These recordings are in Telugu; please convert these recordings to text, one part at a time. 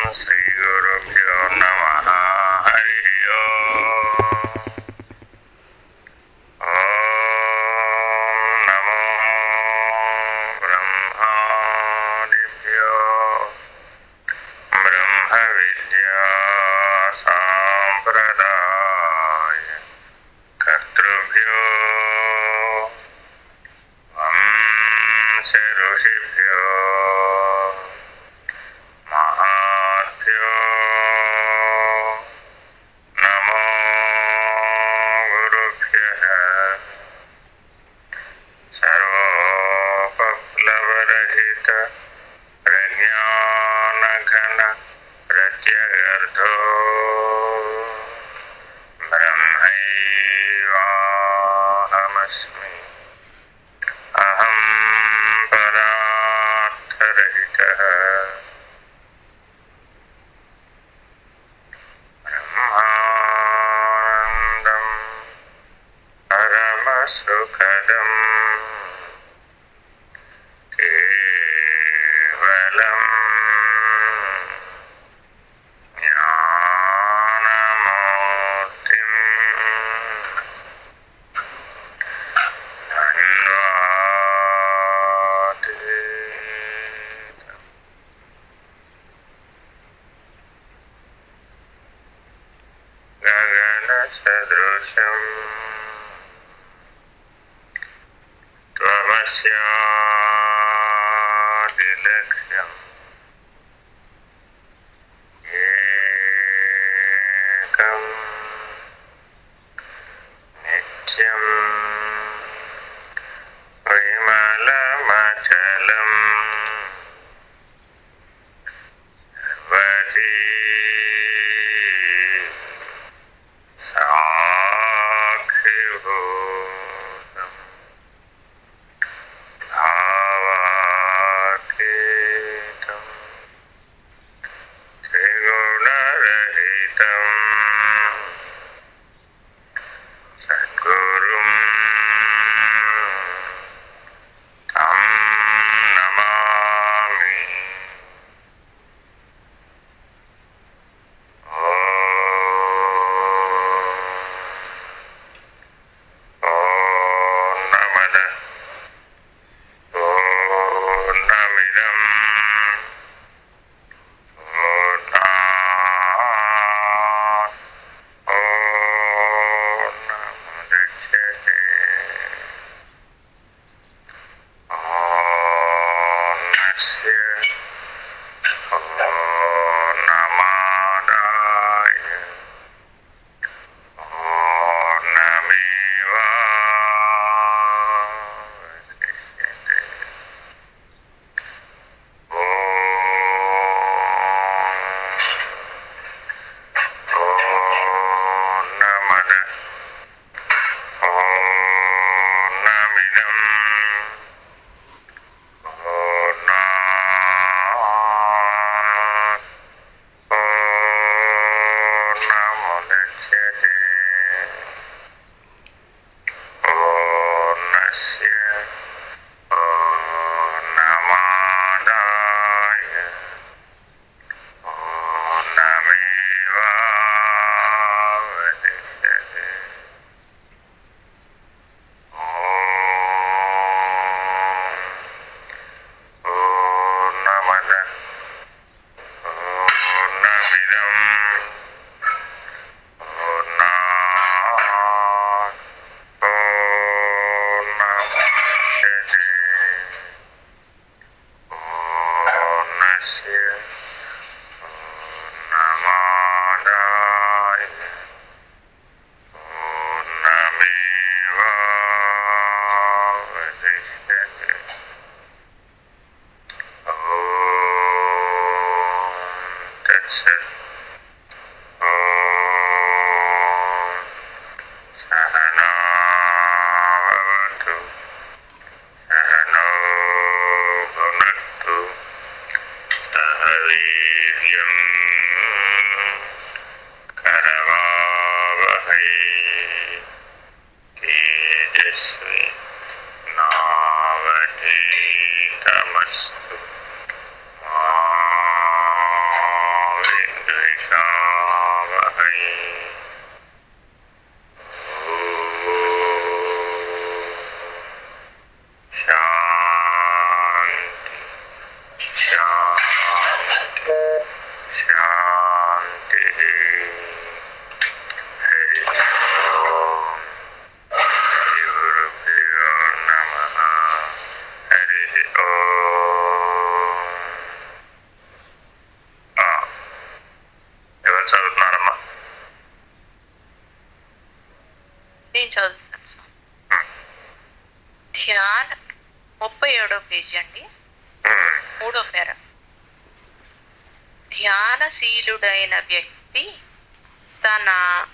podemos పేజీ అండి. మూడో పేర. ధ్యానశీలుడైన వ్యక్తి తన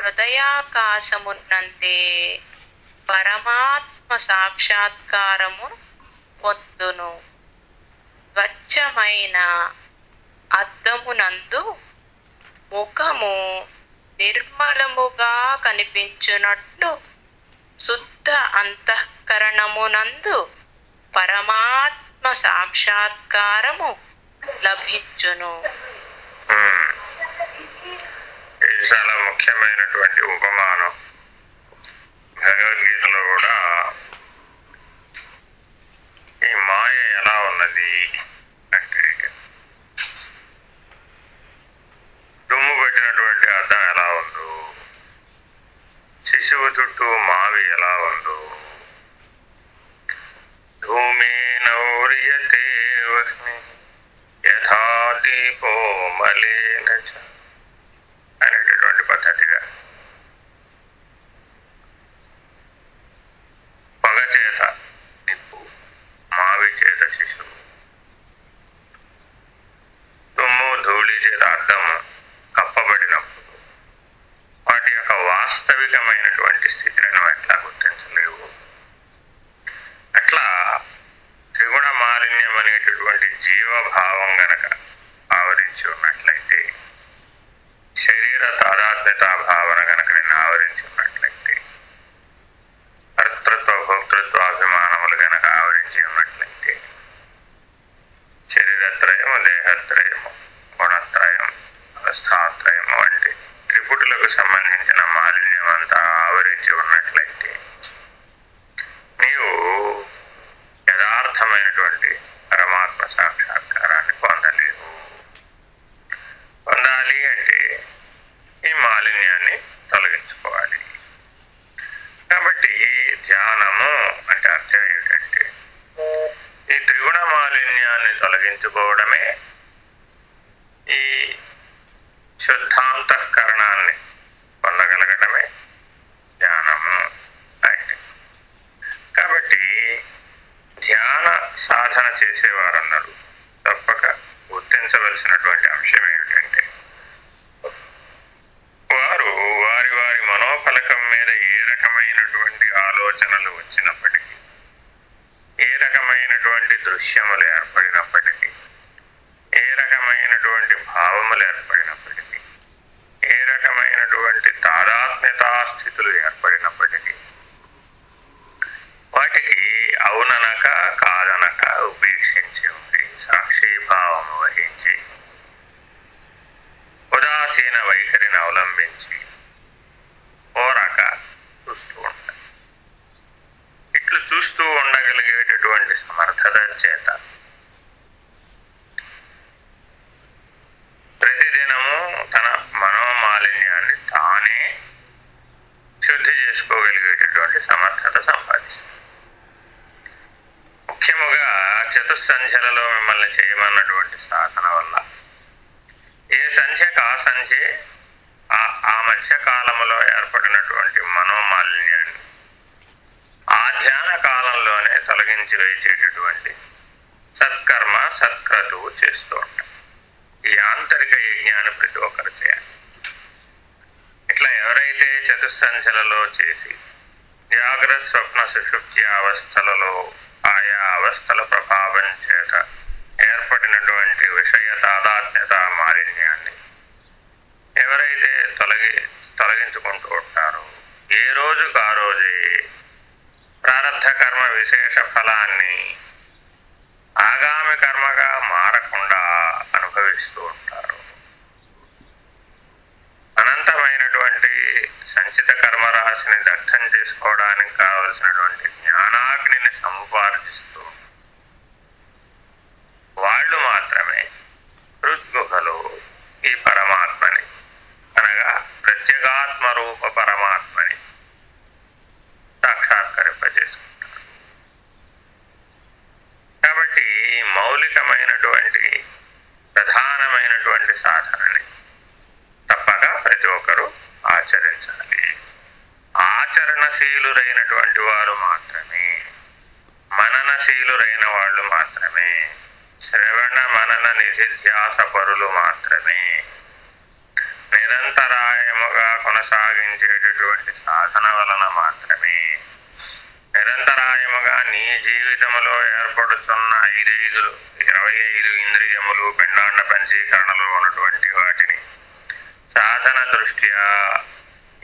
హృదయాకాశమున్నంతే పరమాత్మ సాక్షాత్కారము పొందును. స్వచ్ఛమైన అద్దమునందు ముఖము నిర్మలముగా కనిపించునట్టు శుద్ధ అంతఃకరణమునందు పరమాత్మ సాక్షాత్కారము లభించును. చాలా ముఖ్యమైనటువంటి ఉపమానం. cetak వాళ్ళు మాత్రమే. శ్రవణ మనన నిధిధ్యాస పరులు మాత్రమే. నిరంతరాయముగా కొనసాగించేటటువంటి సాధన వలన మాత్రమే. నిరంతరాయముగా నీ జీవితంలో ఏర్పడుతున్న ఐదైదు ఇరవై ఐదు ఇంద్రియములు పెండాండ పంచీకరణలో ఉన్నటువంటి వాటిని సాధన దృష్ట్యా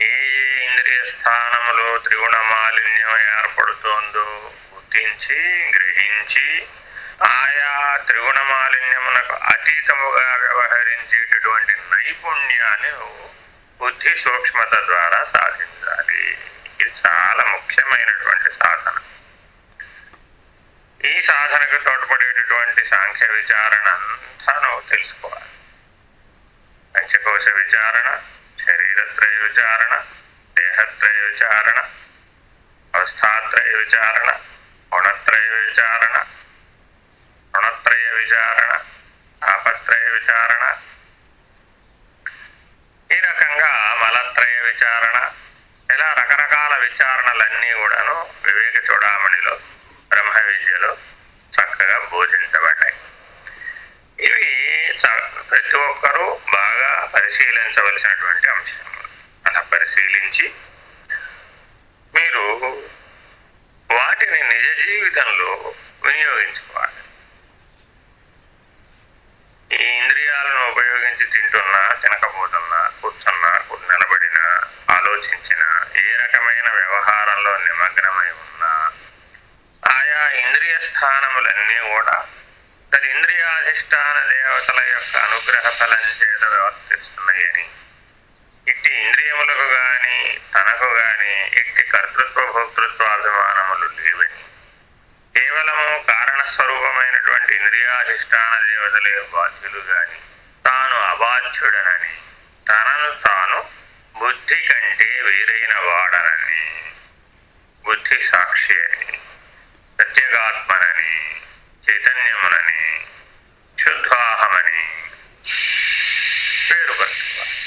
ఏ ఏ ఇంద్రియ స్థానములో త్రిగుణ మాలిన్యం ఏర్పడుతోందో గుర్తించి గ్రహించి ఆయా త్రిగుణ మాలిన్యమునకు అతీతముగా వ్యవహరించేటటువంటి నైపుణ్యాన్ని నువ్వు బుద్ధి సూక్ష్మత ద్వారా సాధించాలి. ఇది చాలా ముఖ్యమైనటువంటి సాధన. ఈ సాధనకు తోడ్పడేటటువంటి సాంఖ్య విచారణ అంతా నువ్వు తెలుసుకోవాలి. పంచకోశ విచారణ శరీరత్రయ విచారణ దేహత్రయ విచారణ అవస్థాత్రయ విచారణ గుణత్రయ విచారణ రుణత్రయ విచారణ ఆపత్రయ విచారణ ఈ రకంగా మలత్రయ విచారణ ఇలా రకరకాల విచారణలన్నీ కూడాను వివేక చూడామణిలో బ్రహ్మ విద్యలో చక్కగా బోధించబడ్డాయి ఇవి ప్రతి ఒక్కరూ బాగా పరిశీలించవలసినటువంటి అంశం అలా పరిశీలించి మీరు నిజ జీవితంలో వినియోగించుకోవాలి. ఈ ఇంద్రియాలను ఉపయోగించి తింటున్నా తినకపోతున్నా కూర్చున్నా నిలబడినా ఆలోచించిన ఏ రకమైన వ్యవహారంలో నిమగ్నమై ఉన్నా ఆయా ఇంద్రియ స్థానములన్నీ కూడా తన ఇంద్రియాధిష్టాన దేవతల యొక్క అనుగ్రహ ఫలం చేత వ్యవస్థిస్తున్నాయని ఇట్టి ఇంద్రియములకు గాని తనకు గాని ఇట్టి కర్తృత్వ భోక్తృత్వ అభిమానములు లేవని కేవలము కారణ స్వరూపమైనటువంటి ఇంద్రియాధిష్టాన దేవతలే బాధ్యులు గాని తాను అబాధ్యుడనని తనను తాను బుద్ధి కంటే వేరైన వాడనని బుద్ధి సాక్షి అని ప్రత్యేగాత్మనని చైతన్యమునని శుద్ధాహమని పేరు పట్టుకోవాలి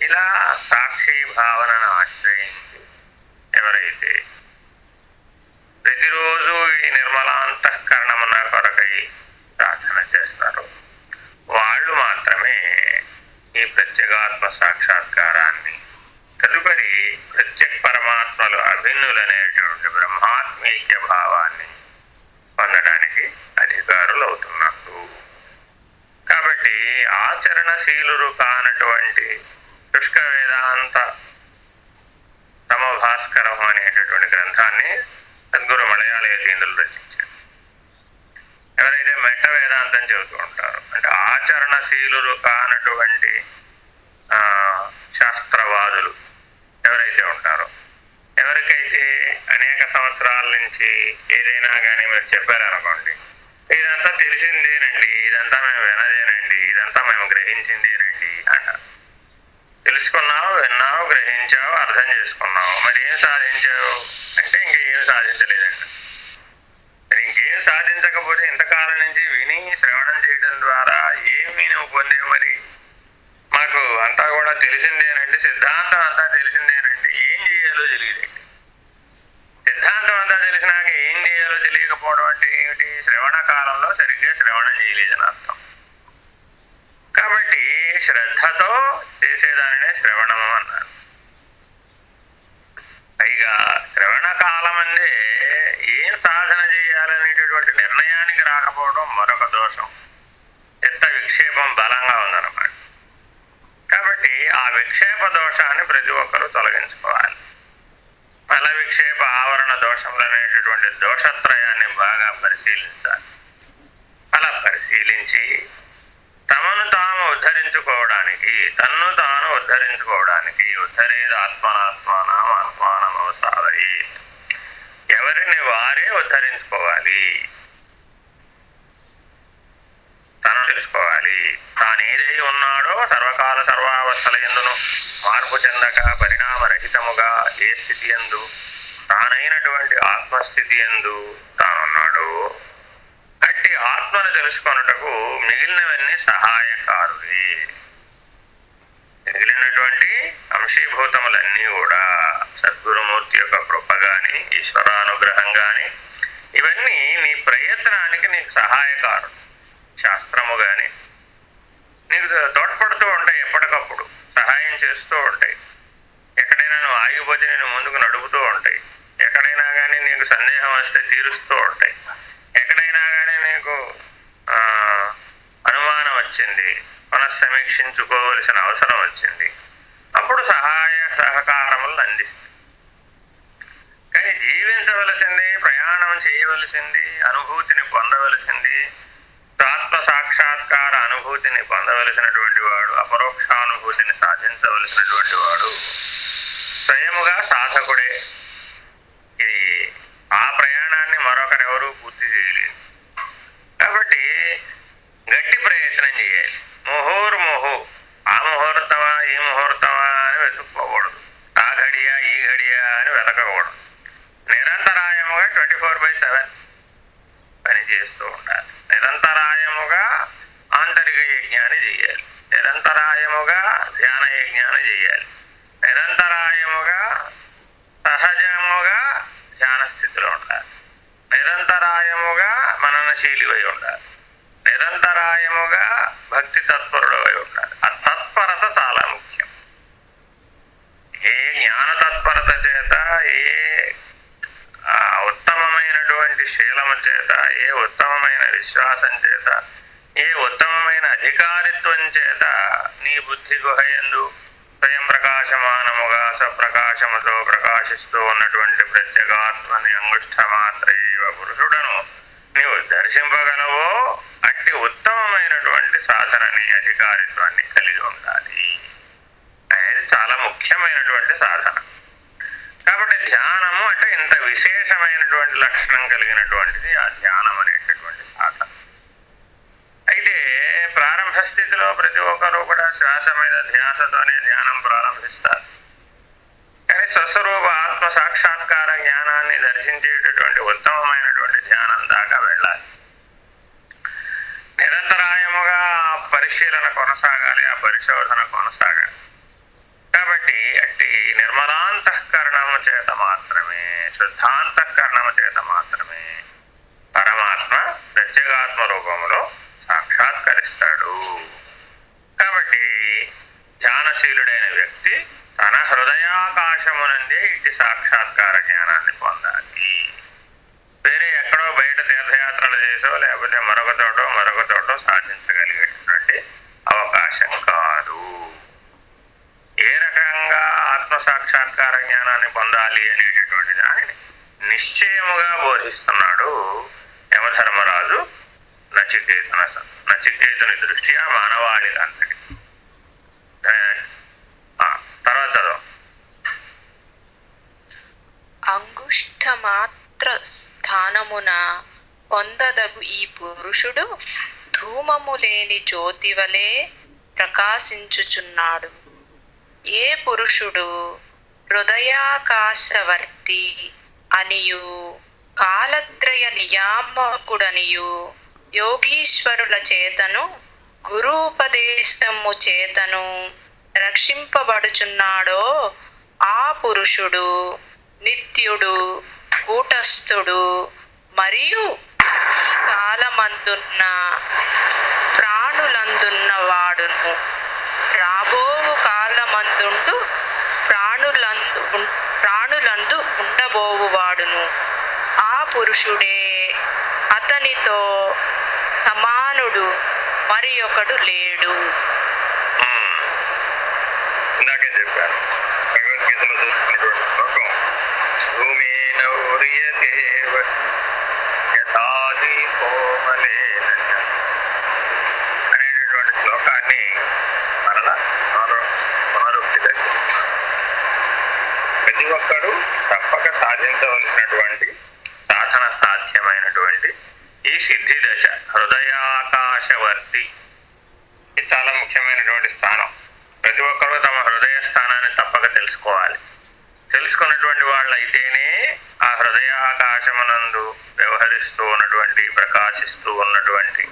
ఇలా సాక్షి భావనను One day when పరిశీలించాలి. అలా పరిశీలించి తమను తాము ఉద్ధరించుకోవడానికి తన్ను తాను ఉద్ధరించుకోవడానికి ఉద్ధరేది ఆత్మానాత్మానం ఆత్మానం ఎవరిని వారే ఉద్ధరించుకోవాలి? తను తెలుసుకోవాలి. తాను ఏదై ఉన్నాడో సర్వకాల సర్వావస్థల ఎందును? మార్పు చెందక పరిణామరహితముగా ఏ స్థితి ఎందు? తానైనటువంటి ఆత్మస్థితి ఎందు? మిగిలినవన్నీ సహాయకారులే పునఃసమీక్షించుకోవలసిన అవసరం వచ్చింది. అప్పుడు సహాయ సహకారములను అందిస్తుంది. కానీ జీవించవలసింది ప్రయాణం చేయవలసింది అనుభూతిని పొందవలసింది ఆత్మ సాక్షాత్కార అనుభూతిని పొందవలసినటువంటి వాడు అపరోక్షానుభూతిని సాధించవలసినటువంటి వాడు స్వయముగా సాధకుడే ఇది ఆ ప్రయాణాన్ని మరొకరెవరూ పూర్తి చేయలేదు కాబట్టి గట్టి ప్రయత్నం చేయాలి ముహూర్ముహు ఆ ముహూర్తమా ఈ ముహూర్తమా అని వెతుక్కోకూడదు ఆ ఘడియా ఈ ఘడియా అని వెతకకూడదు నిరంతరాయముగా ట్వంటీ ఫోర్ బై సెవెన్ పని చేస్తూ ఉండాలి నిరంతరాయముగా ఆంతరిక యజ్ఞాన్ని చేయాలి నిరంతరాయముగా ధ్యాన యజ్ఞాన్ని చేయాలి నిరంతరాయముగా సహజముగా ధ్యాన స్థితిలో ఉండాలి నిరంతరాయముగా మననశీలివై ఉండాలి నిరంతరాయముగా భక్తి తత్పరుడవై ఉండాలి ఆ తత్పరత చాలా ముఖ్యం ఏ జ్ఞాన తత్పరత చేత ఏ ఆ ఉత్తమమైనటువంటి శీలము చేత ఏ ఉత్తమమైన విశ్వాసం చేత ఏ ఉత్తమమైన అధికారిత్వం చేత నీ బుద్ధి గుహయందు స్వయం ప్రకాశమానముగా సప్రకాశముతో ప్రకాశిస్తూ ఉన్నటువంటి ప్రత్యేగాత్మని అంగుష్ట మాత్రైవ పురుషుడను నీవు దర్శింపగలవో అట్టి ఉత్తమమైనటువంటి సాధనని అధికారిత్వాన్ని కలిగి ఉండాలి అనేది చాలా ముఖ్యమైనటువంటి సాధన కాబట్టి ధ్యానము అంటే ఇంత విశేషమైనటువంటి లక్షణం కలిగినటువంటిది ఆ ధ్యానం అనేటటువంటి సాధన అయితే ప్రారంభ స్థితిలో ప్రతి ఒక్కరూ కూడా శ్వాస మీద ధ్యాసతోనే ధ్యానం ప్రారంభిస్తారు. కానీ స్వస్వరూప ఆత్మ సాక్షాత్కార జ్ఞానాన్ని దర్శించేటటువంటి ఉత్తమమైనటువంటి ధ్యానం దాకా వెళ్ళాలి. నిరంతరాయముగా పరిశీలన కొనసాగాలి ఆ పరిశోధన కొనసాగాలి. కాబట్టి అట్టి నిర్మలాంతఃకరణము చేత మాత్రమే శుద్ధాంతఃకరణము చేత మాత్రమే పరమాత్మ ప్రత్యేగాత్మ రూపము సాక్షాత్కరిస్తాడు కాబట్టి ధ్యానశీలుడైన వ్యక్తి తన హృదయాకాశమునందే ఇట్టి సాక్షాత్కార జ్ఞానాన్ని పొందాలి వేరే ఎక్కడో బయట తీర్థయాత్రలు చేసో లేకపోతే మరొక చోటో మరొక చోటో సాధించగలిగేటువంటి అవకాశం కాదు ఏ రకంగా ఆత్మ సాక్షాత్కార జ్ఞానాన్ని పొందాలి అనేటటువంటి దానిని నిశ్చయముగా బోధిస్తున్నాడు యమధర్మరాజు నచికేతన నచికేతుని దృష్ట్యా లేదు అంతటి తర్వాత చదువు. అంగుష్ఠమాత్ర స్థానమున పొందదగు ఈ పురుషుడు ధూమము లేని జ్యోతి వలె ప్రకాశించుచున్నాడు. ఏ పురుషుడు హృదయాకాశవర్తి అనియు కాలత్రయ నియామకుడనియు యోగీశ్వరుల చేతను గురూపదేశము చేతను రక్షింపబడుచున్నాడో ఆ పురుషుడు నిత్యుడు కూటస్థుడు మరియు కాలమందున్న ప్రాణులందున్న వాడును రాబోవు కాలమందుండు ప్రాణులందు ప్రాణులందు ఉండబోవువాడును. ఆ పురుషుడే అతనితో సమానుడు మరి ఒకడు లేడు. ఇందాకే చెప్పాను భగవద్గీతలో చూసుకున్నటువంటి శ్లోకం భూమేన అనేటటువంటి శ్లోకాన్ని మరలా పునరు పునరుక్తిగా ప్రతి ఒక్కరూ తప్పక సాధించవలసినటువంటి సాధన సాధ్యమైనటువంటి ఈ సిద్ధి దశ హృదయాకార ఇది చాలా ముఖ్యమైనటువంటి స్థానం. ప్రతి ఒక్కరూ తమ హృదయ స్థానాన్ని తప్పక తెలుసుకోవాలి. తెలుసుకున్నటువంటి వాళ్ళు అయితేనే ఆ హృదయాకాశమునందు వ్యవహరిస్తూ ఉన్నటువంటి ప్రకాశిస్తూ ఉన్నటువంటి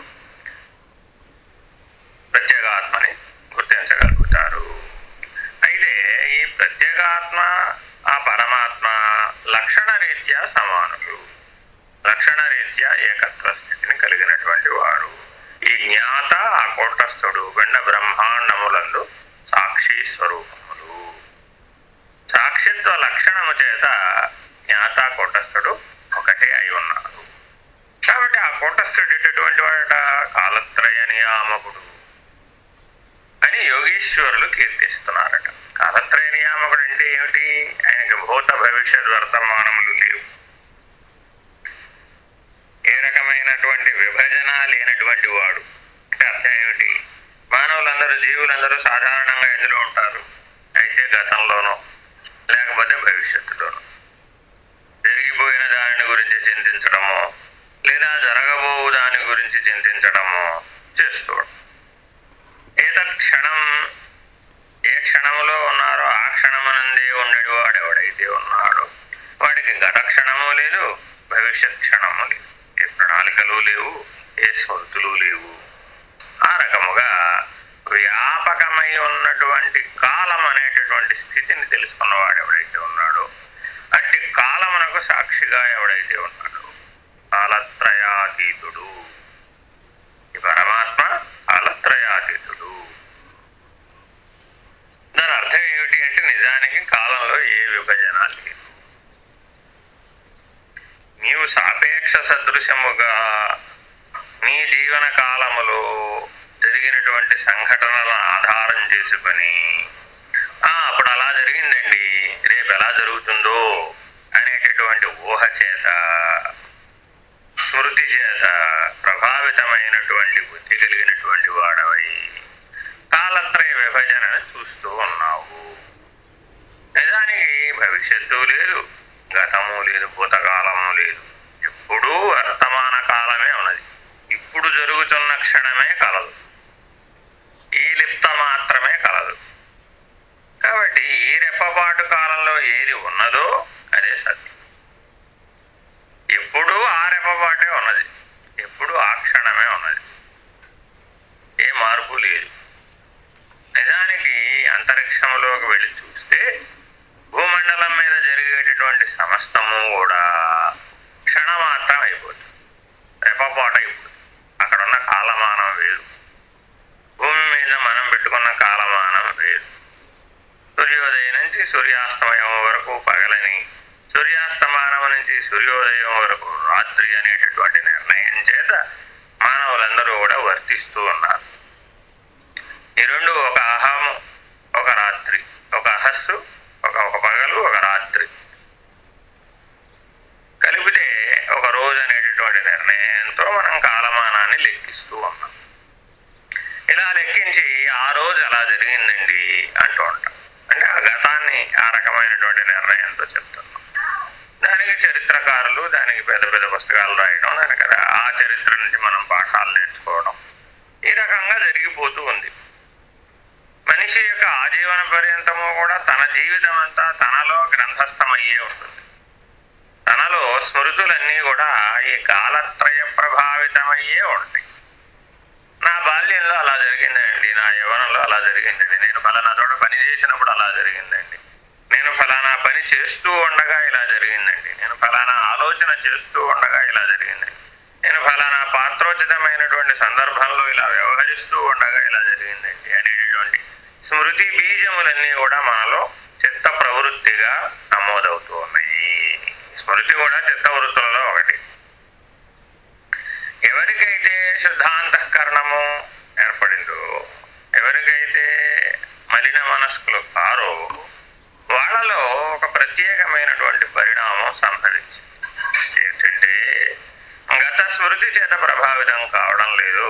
స్మృతి చేత ప్రభావితం కావడం లేదు.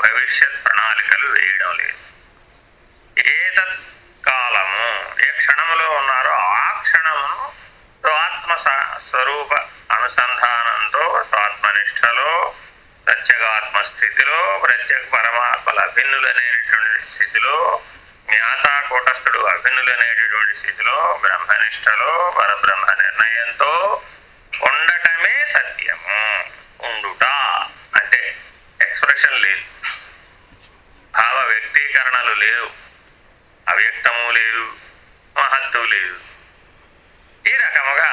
భవిష్యత్ ప్రణాళికలు వేయడం లేదు. ఏ కాలము ఏ క్షణంలో ఉన్నారో ఆ క్షణమును స్వాత్మ స్వరూప అనుసంధానంతో స్వాత్మనిష్టలో ప్రత్యేగాత్మ స్థితిలో ప్రత్యేక పరమాత్మల అభిన్నులనేటువంటి స్థితిలో జ్ఞాత కూటస్థుడు అభిన్నులనేటటువంటి స్థితిలో బ్రహ్మనిష్టలో పరబ్రహ్మ నిర్ణయంతో సంసారాలు లేవు అవ్యక్తము లేదు మహత్తు లేదు ఈ రకముగా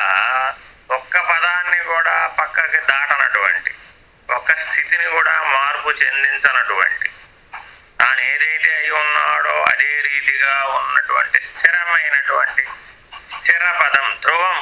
ఒక్క పదాన్ని కూడా పక్కకి దాటనటువంటి ఒక్క స్థితిని కూడా మార్పు చెందించనటువంటి తాను ఏదైతే అయి ఉన్నాడో అదే రీతిగా ఉన్నటువంటి స్థిరమైనటువంటి స్థిర పదం ధ్రువం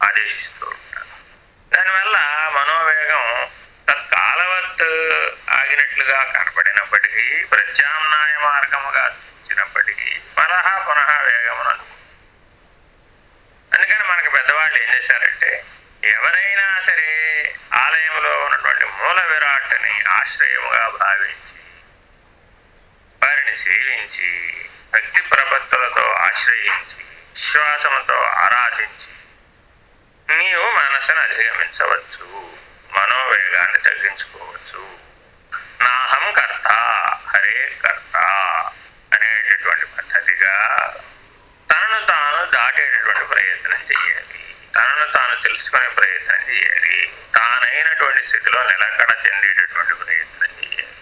ఆదేశిస్తూ ఉంటారు. దానివల్ల మనోవేగం తత్కాలవత్ ఆగినట్లుగా కనపడినప్పటికీ ప్రత్యామ్నాయ మార్గముగా చూసినప్పటికీ పునః పునః వేగమును అందుకని మనకి పెద్దవాళ్ళు ఏం చేశారంటే ఎవరైనా సరే ఆలయంలో ఉన్నటువంటి మూల విరాట్ని ఆశ్రయముగా భావించి వారిని సేవించి భక్తి ప్రపత్తులతో ఆశ్రయించి విశ్వాసముతో ఆరాధించి నీవు మనసును అధిగమించవచ్చు మనోవేగాన్ని తగ్గించుకోవచ్చు. నాహం కర్త హరే కర్త అనేటటువంటి పద్ధతిగా తనను తాను దాటేటటువంటి ప్రయత్నం చేయాలి. తనను తాను తెలుసుకునే ప్రయత్నం చేయాలి. తానైనటువంటి స్థితిలో నిలకడ చెందేటటువంటి ప్రయత్నం చేయాలి.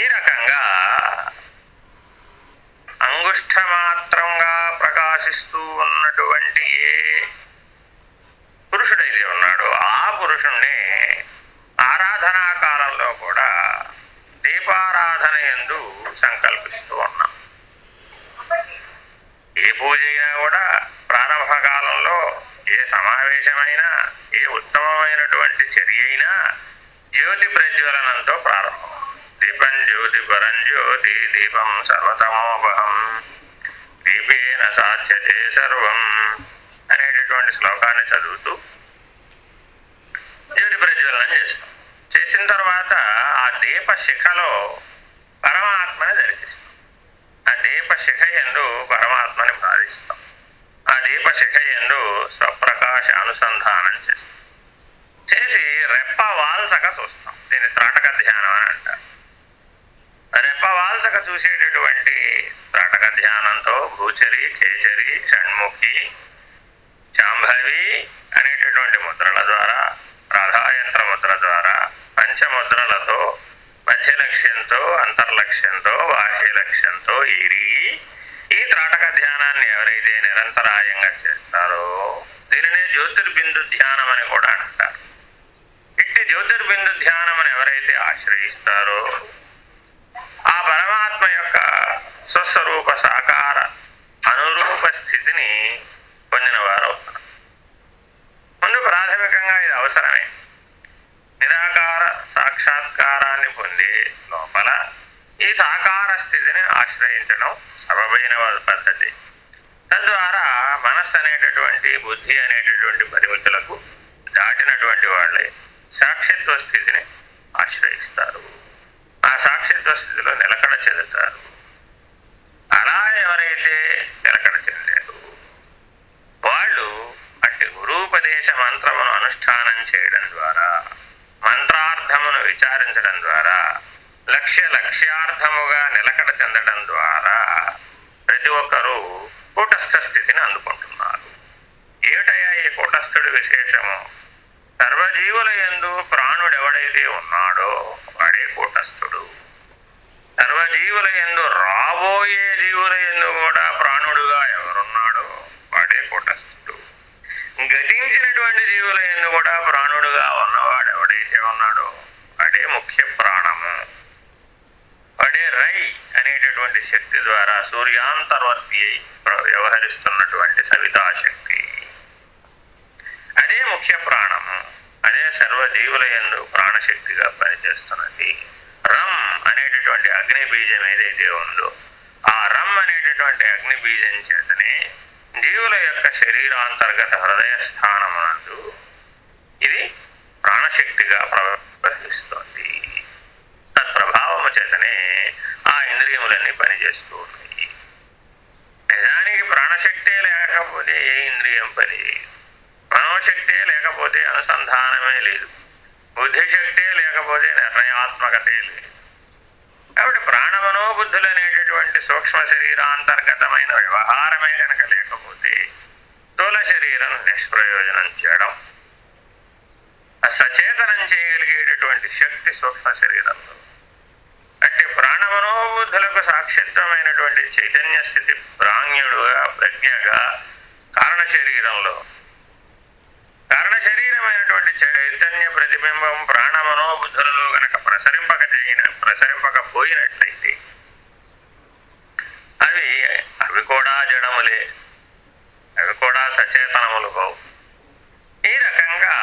ఈ రకంగా అంగుష్ట మాత్రంగా ప్రకాశిస్తూ ఉన్నటువంటి ఏ పురుషుడైతే ఉన్నాడో ఆ పురుషుణ్ణి ఆరాధనా కాలంలో కూడా దీపారాధన ఎందు సంకల్పిస్తూ ఉన్నాం ఏ పూజ అయినా కూడా ప్రారంభ కాలంలో ఏ సమావేశమైనా ఏ ఉత్తమమైనటువంటి చర్య అయినా జ్యోతి ప్రజ్వలనంతో ప్రారంభం దీపం జ్యోతి పరం జ్యోతి తమోపహం దీపేన సాధ్యతే సర్వం అనేటటువంటి శ్లోకాన్ని చదువుతూ జ్యోతి ప్రజ్వలనం చేస్తాం. చేసిన తర్వాత ఆ దీప శిఖలో పరమాత్మని దర్శిస్తాం. ఆ దీప శిఖ ఎందు పరమాత్మని బాధిస్తాం ఆ దీప శిఖ ఎందు స్వప్రకాశ అనుసంధానం చేస్తాం చేసి రెప్ప వాల్చక చూస్తాం దీన్ని త్రాటక ధ్యానం అని అంటారు రెప్ప వాల్చక చూసేటటువంటి త్రాటక ధ్యానంతో భూచరి కేచరి షణ్ముఖి శాంభవి అనేటటువంటి ముద్రల ద్వారా రాధాయంత్ర ముద్ర ద్వారా పంచముద్రలతో మధ్య లక్ష్యంతో అంతర్లక్ష్యంతో బాహ్య లక్ష్యంతో ఎరిగి ఈ త్రాటక ధ్యానాన్ని ఎవరైతే నిరంతరాయంగా చేస్తారో దీనినే జ్యోతిర్బిందు ధ్యానం అని కూడా అంటారు. ఇట్టి జ్యోతిర్బిందు ధ్యానం ఎవరైతే ఆశ్రయిస్తారో ఆ పరమాత్మ యొక్క స్వస్వరూప సాకార అనురూప స్థితిని పొందిన వారు అవుతారు ముందు ప్రాథమికంగా ఇది అవసరమే నిరాకార సాక్షాత్కారాన్ని పొందే లోపల ఈ సాకార స్థితిని ఆశ్రయించడం సబబైన పద్ధతి తద్వారా మనస్సు అనేటటువంటి బుద్ధి అనేటటువంటి పరిమితులకు దాటినటువంటి వాళ్ళే సాక్షిత్వ స్థితిని ఆశ్రయిస్తారు ఆ సాక్షిత్వ స్థితిలో నిలకడ చెందుతారు అలా ఎవరైతే నిలకడ చెందారు వాళ్ళు అట్టి గురూపదేశ మంత్రమును అనుష్ఠానం చేయడం ద్వారా మంత్రార్థమును విచారించడం ద్వారా లక్ష్య లక్ష్యార్థముగా నిలకడ చెందడం ద్వారా ప్రతి ఒక్కరూ కూటస్థ స్థితిని అందుకుంటున్నారు ఏమిటయా ఈ కూటస్థుడి విశేషము సర్వజీవుల ఎందు ప్రాణుడెవడైతే ఉన్నాడో వాడే కూటస్థుడు సర్వజీవుల ఎందు రాబోయే జీవుల ఎందు కూడా ప్రాణుడుగా ఎవరున్నాడో వాడే కూటస్థుడు గతించినటువంటి జీవుల ఎందు కూడా ప్రాణుడుగా ఉన్నవాడు ఎవడైతే ఉన్నాడో వాడే ముఖ్య ప్రాణము వాడే రై అనేటటువంటి శక్తి ద్వారా సూర్యాంతర్వర్తి అయి వ్యవహరిస్తున్నటువంటి సవితాశక్తి అదే ముఖ్య ప్రాణము అదే సర్వజీవుల ఎందు ప్రాణశక్తిగా పనిచేస్తున్నది. రమ్ అనేటటువంటి అగ్ని బీజం ఏదైతే ఉందో ఆ రమ్ అనేటటువంటి అగ్ని బీజం చేతనే జీవుల యొక్క శరీరాంతర్గత హృదయ స్థానమునందు బుద్ధిశక్తే లేకపోతే నిర్ణయాత్మకతే లేదు కాబట్టి ప్రాణమనో బుద్ధులు అనేటటువంటి సూక్ష్మ శరీరాంతర్గతమైన వ్యవహారమే కనుక లేకపోతే స్థూల శరీరం నిష్ప్రయోజనం చేయడం సచేతనం చేయగలిగేటటువంటి శక్తి సూక్ష్మ శరీరంలో. అంటే ప్రాణమనోబుద్ధులకు సాక్షిత్వమైనటువంటి చైతన్య స్థితి ప్రాంగ్యుడుగా ప్రజ్ఞగా కారణ శరీరంలో ప్రతిబింబం ప్రాణమనోబుద్ధులలో గనక ప్రసరింపక చేయన ప్రసరింపకపోయినట్లయితే అవి అవి కూడా జడములే. అవి కూడా సచేతనములు కావు. ఈ రకంగా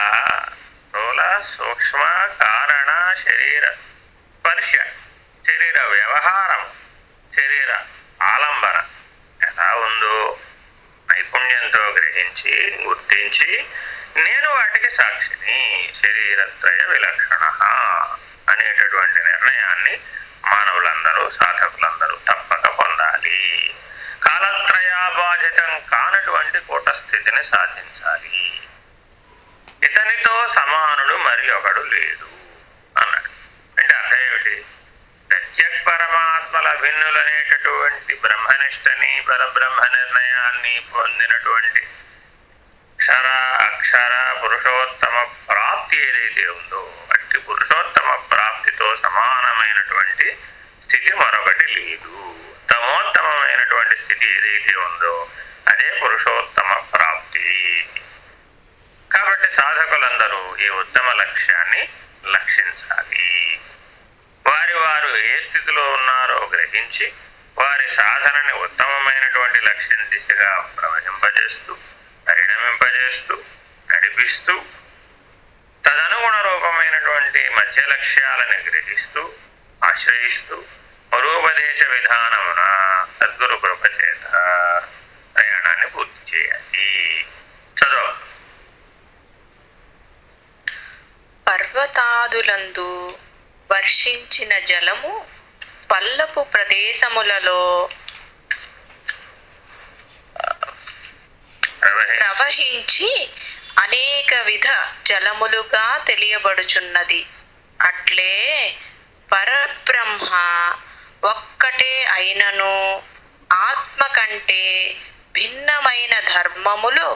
స్థూల సూక్ష్మ కారణ శరీర స్పర్శ శరీర వ్యవహారం శరీర ఆలంబన ఎలా ఉందో నైపుణ్యంతో గ్రహించి గుర్తించి నేను వాటికి సాక్షిని శరీరత్రయ విలక్షణ అనేటటువంటి నిర్ణయాన్ని మానవులందరూ సాధకులందరూ తప్పక పొందాలి. కాలత్రయాబాధితం కానటువంటి కూటస్థితిని సాధించాలి. ఇతనితో సమానుడు మరి ఒకడు లేడు అన్నాడు. అంటే అర్థమేమిటి ప్రత్యక్ పరమాత్మల భిన్నులనేటటువంటి బ్రహ్మనిష్టని పరబ్రహ్మ నిర్ణయాన్ని పొందినటువంటి క్షర అక్షర పురుషోత్తమ ప్రాప్తి ఏదైతే ఉందో అట్టి పురుషోత్తమ ప్రాప్తితో సమానమైనటువంటి స్థితి మరొకటి లేదు తమోత్తమైనటువంటి స్థితి ఏదైతే ఉందో అదే పురుషోత్తమ ప్రాప్తి. కాబట్టి సాధకులందరూ ఈ ఉత్తమ లక్ష్యాన్ని లక్షించాలి. వారి వారు ఏ స్థితిలో ఉన్నారో గ్రహించి వారి సాధనని ఉత్తమమైనటువంటి లక్ష్యం దిశగా ప్రవహింపజేస్తూ పరిణమింపజేస్తూ నడిపిస్తూ తదనుగుణ రూపమైనటువంటి మధ్య లక్ష్యాలను గ్రహిస్తూ ఆశ్రయిస్తూ మరోపదేశ విధానం సద్గురు కృప చేత ప్రయాణాన్ని పూర్తి చేయాలి చదువు పర్వతాదులందు వర్షించిన జలము పల్లపు ప్రదేశములలో ప్రవహించి అనేక విధ జలములుగా తెలియబడుచున్నది. అట్లే పరబ్రహ్మ ఒక్కటే అయినను ఆత్మ కంటే భిన్నమైన ధర్మములు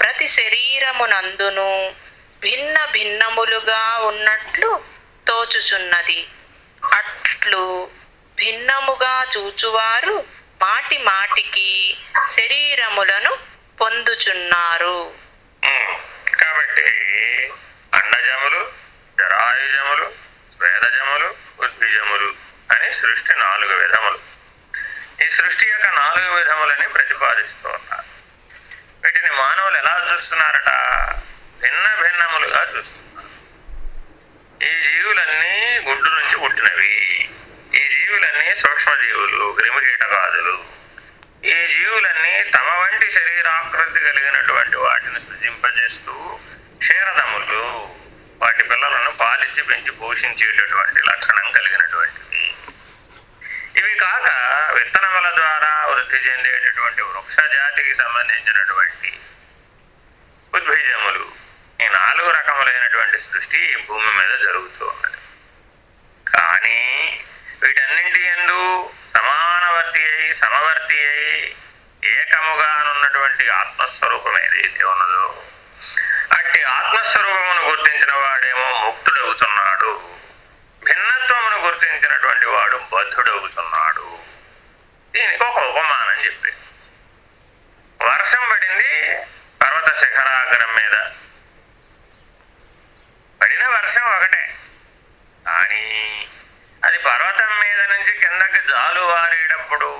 ప్రతి శరీరమునందును భిన్న భిన్నములుగా ఉన్నట్లు తోచుచున్నది. అట్లు భిన్నముగా చూచువారు మాటి మాటికి శరీరములను పొందుచున్నారు. కాబట్టి అండజములు జరాయుజములు వేదజములు ఉద్భిజములు అని సృష్టి నాలుగు విధములు. ఈ సృష్టి యొక్క నాలుగు విధములని ప్రతిపాదిస్తూ ఉన్నారు. వీటిని మానవులు ఎలా చూస్తున్నారట? భిన్న భిన్నములుగా చూస్తున్నారు. ఈ జీవులన్నీ గుడ్డు నుంచి పుట్టినవి. ఈ జీవులన్నీ సూక్ష్మజీవులు క్రిమికీటకాదులు. ఈ జీవులన్నీ తమ వంటి శరీరాకృతి కలిగినటువంటి వాటిని సృజింపజేస్తూ క్షీరదములు వాటి పిల్లలను పాలించి పెంచి పోషించేటటువంటి లక్షణం కలిగినటువంటివి. ఇవి కాక విత్తనముల ద్వారా వృద్ధి చెందేటటువంటి వృక్ష జాతికి సంబంధించినటువంటి ఉద్భిజములు. ఈ నాలుగు రకములైనటువంటి సృష్టి ఈ భూమి మీద జరుగుతూ ఉన్నది. కానీ వీటన్నింటి ఎందు సమానవర్తి అయి సమవర్తి అయి ఏకముగానున్నటువంటి ఆత్మస్వరూపం ఏదైతే ఉన్నదో అట్టి ఆత్మస్వరూపమును గుర్తించిన వాడేమో ముక్తుడవుతున్నాడు. భిన్నత్వమును గుర్తించినటువంటి వాడు బద్ధుడవుతున్నాడు. దీనికి ఒక ఉపమానం చెప్పి వర్షం పడింది పర్వత శిఖరాగ్రం మీద. పడిన వర్షం ఒకటే. కానీ అది పర్వతం మీద నుంచి కిందకి జాలు వారేటప్పుడు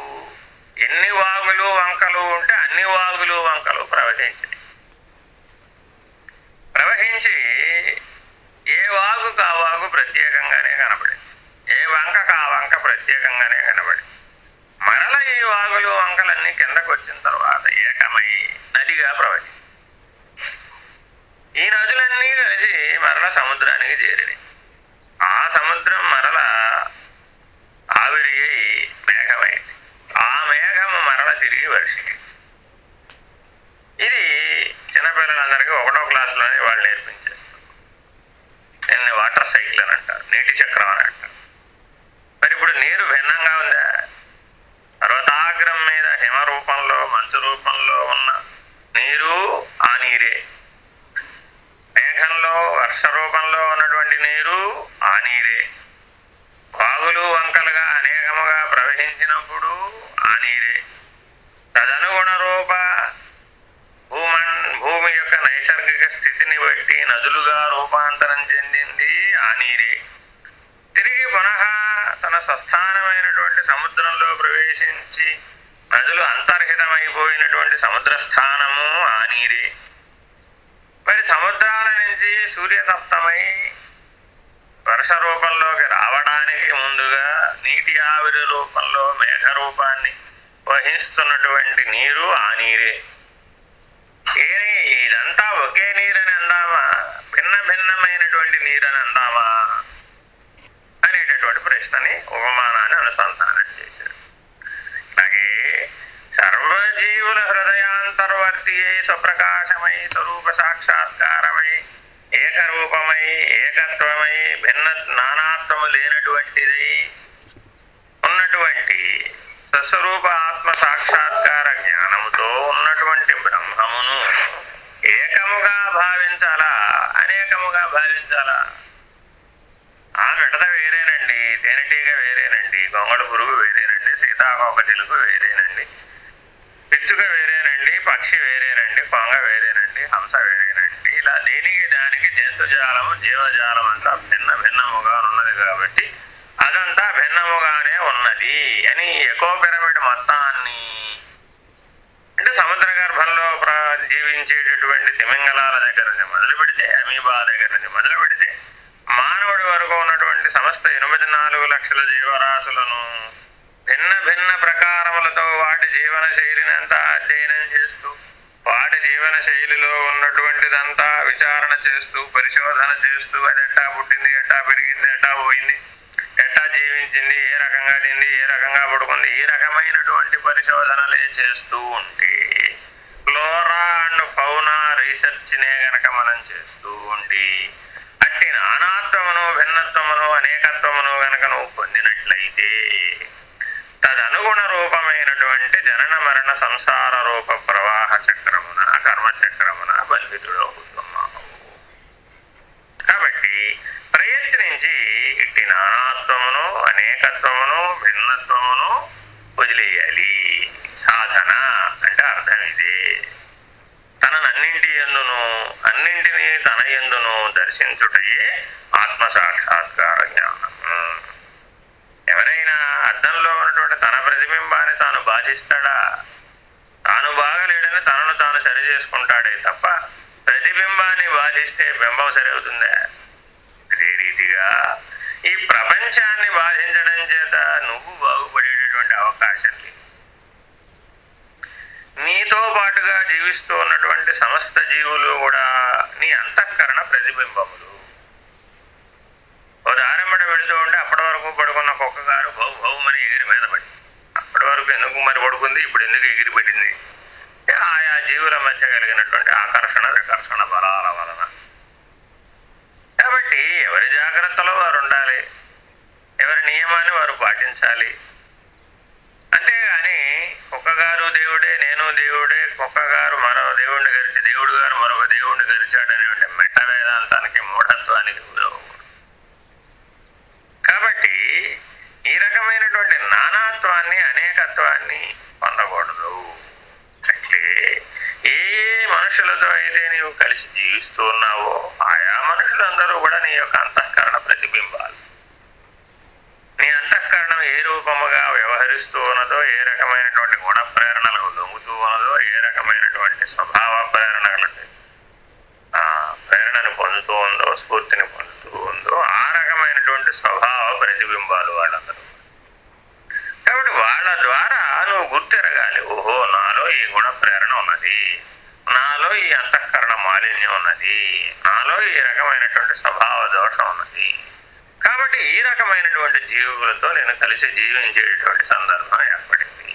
ఎన్ని వాగులు వంకలు ఉంటే అన్ని వాగులు వంకలు ప్రవహించాయి. ప్రవహించి ఏ వాగుకు ఆ వాగు ప్రత్యేకంగానే కనబడింది. ఏ వంకకు ఆ వంక ప్రత్యేకంగానే కనబడింది. మరల ఈ వాగులు వంకలన్నీ కిందకు వచ్చిన తర్వాత ఏకమై నదిగా ప్రవహించింది ఈ నదులన్నీ కలిసి మరల సముద్రానికి చేరినాయి ఆ సముద్రం మరల ఆవిరి అయి మేఘమైంది ఆ మేఘము మరల తిరిగి వర్షించింది ఇది చిన్నపిల్లలందరికీ ఒకటో క్లాసులోనే వాళ్ళు నేర్పించేస్తారు దీన్ని వాటర్ సైకిల్ అని అంటారు నీటి చక్రం అని అంటారు మరి ఇప్పుడు నీరు భిన్నంగా ఉందా పర్వతాగ్రం మీద హిమ రూపంలో మంచు రూపంలో ఉన్న నీరు ఆ నీరే మేఘంలో వర్ష రూపంలో ఉన్నటువంటి నీరు నదులుగా రూపాంతరం చెందింది ఆ నీరే తిరిగి పునః తన స్వస్థానమైనటువంటి సముద్రంలో ప్రవేశించి నదులు అంతర్హితమైపోయినటువంటి సముద్ర స్థానము ఆ నీరే మరి సముద్రాల నుంచి సూర్యతప్తమై వర్ష రూపంలోకి రావడానికి ముందుగా నీటి ఆవిరి రూపంలో మేఘ రూపాన్ని వహిస్తున్నటువంటి నీరు ఆ నీరే ఏని ఇదంతా ఒకే నీరని అందామా భిన్న భిన్నమైనటువంటి నీరని అందామా అనేటటువంటి ప్రశ్నని ఉపమానాన్ని అనుసంధానం చేశాడు అలాగే సర్వజీవుల హృదయాంతర్వర్తి అయి స్వప్రకాశమై స్వరూప సాక్షాత్కారమై ఏకరూపమై ఏకత్వమై భిన్న నానాత్వము లేనటువంటిదై ఉన్నటువంటి స్వస్వరూప ఆత్మ సాక్షాత్కార జ్ఞానముతో ఉన్నటువంటి బ్రహ్మమును ఏకముగా భావించాలా? అనేకముగా భావించాలా? ఆ మిడత వేరేనండి. తేనెటీగ వేరేనండి. గొంగళ పురుగు వేరేనండి. సీతాకోక తెలుగు వేరేనండి. పిచ్చుక వేరేనండి. పక్షి వేరేనండి. కొంగ వేరేనండి. హంస వేరేనండి. ఇలా దేనికి దానికి జంతుజాలము జీవజాలం అంతా భిన్న భిన్నముగా ఉన్నది కాబట్టి అదంతా భిన్నముగానే ఉన్నది అని ఎకో పిరమిడ్ మొత్తాన్ని అంటే సముద్ర గర్భంలో ప్ర- జీవించేటటువంటి తిమింగళాల దగ్గర మొదలు పెడితే అమీబా దగ్గర నుంచి మొదలు పెడితే మానవుడి వరకు ఉన్నటువంటి సమస్త ఎనిమిది నాలుగు లక్షల జీవరాశులను భిన్న భిన్న ప్రకారములతో వాటి జీవన శైలిని అంతా అధ్యయనం చేస్తూ వాటి జీవన శైలిలో ఉన్నటువంటిదంతా విచారణ చేస్తూ పరిశోధన చేస్తూ అది ఎట్టా పుట్టింది ఎట్టా పెరిగింది ఎట్టా పోయింది ఎట్టా జీవించింది ఏ రకంగా తింది ఏ రకంగా పడుకుంది ఈ రకమైనటువంటి పరిశోధనలే చేస్తూ ఉంటే అండ్ రీసెర్చ్నే గనక మనం చేస్తూ ఉండి అట్టి నానాత్వమును భిన్నత్వమును అనేకత్వమును గనక నువ్వు పొందినట్లయితే తదనుగుణ రూపమైనటువంటి జనన మరణ సంసార రూప ప్రవాహ చక్రమున కర్మ చక్రమున బంధితుడు అవుతున్నావు. కాబట్టి ప్రయత్నించి ఇట్టి నానాత్వమును అనేకత్వమును భిన్నత్వమును వదిలేయాలి. సాధన అన్నింటి ఎందును అన్నింటినీ తన ఎందును దర్శించుటయే ఆత్మ సాక్షాత్కార జ్ఞానం. ఎవరైనా అద్దంలో ఉన్నటువంటి తన ప్రతిబింబాన్ని తాను బాధిస్తాడా? తాను బాగలేడని తనను తాను సరి చేసుకుంటాడే తప్ప ప్రతిబింబాన్ని బాధిస్తే బింబం సరిఅవుతుందా అదే రీతిగా ఈ ప్రపంచాన్ని బాధించడం చేత నువ్వు బాగుపడేటటువంటి అవకాశం లేదు. నీతో పాటుగా జీవిస్తూ సమస్త జీవులు కూడా నీ అంతఃకరణ ప్రతిబింబములు. ఓ దారంబడ వెళుతూ ఉంటే అప్పటి వరకు పడుకున్న కుక్క గారు భౌ భౌమని ఎగిరి మీద పడి అప్పటి వరకు ఎందుకు మరి పడుకుంది? ఇప్పుడు ఎందుకు ఎగిరి పడింది ఆయా జీవుల మధ్య కలిగినటువంటి ఆకర్షణ వికర్షణ బలాల వలన. కాబట్టి ఎవరి జాగ్రత్తలో వారు ఉండాలి? ఎవరి నియమాన్ని వారు పాటించాలి? దేవుణ్ణి గరిచి దేవుడు గారు మరొక దేవుణ్ణి గరిచాడనేటువంటి మెట్ట వేదాంతానికి మూఢత్వానికి గురవు కాబట్టి ఈ రకమైనటువంటి నానాత్వాన్ని అనేకత్వాన్ని పొందకూడదు అంటే ఏ ఏ మనుషులతో అయితే నీవు కలిసి జీవిస్తూ ఉన్నావో ఆయా మనుషులందరూ కూడా నీ యొక్క అంతఃకరణ ప్రతిబింబాలు నీ అంతఃకరణం ఏ రూపముగా వ్యవహరిస్తూ ఉన్నదో ఏ రకమైనటువంటి గుణ ప్రేరణలకు లొంగుతూ ఉన్నదో ఏ రకమైనటువంటి స్వభావ ప్రేరణలకు ఆ, ప్రేరణను పొందుతూ ఉందో స్ఫూర్తిని పొందుతూ ఉందో ఆ రకమైనటువంటి స్వభావ ప్రతిబింబాలు వాళ్ళందరూ కాబట్టి వాళ్ళ ద్వారా నువ్వు గుర్తెరగాలి ఓహో నాలో ఈ గుణ ప్రేరణ ఉన్నది నాలో ఈ అంతఃకరణ మాలిన్యం ఉన్నది నాలో ఈ రకమైనటువంటి స్వభావ దోషం ఉన్నది కాబట్టి ఈ రకమైనటువంటి జీవులతో నేను కలిసి జీవించేటువంటి సందర్భం ఏర్పడింది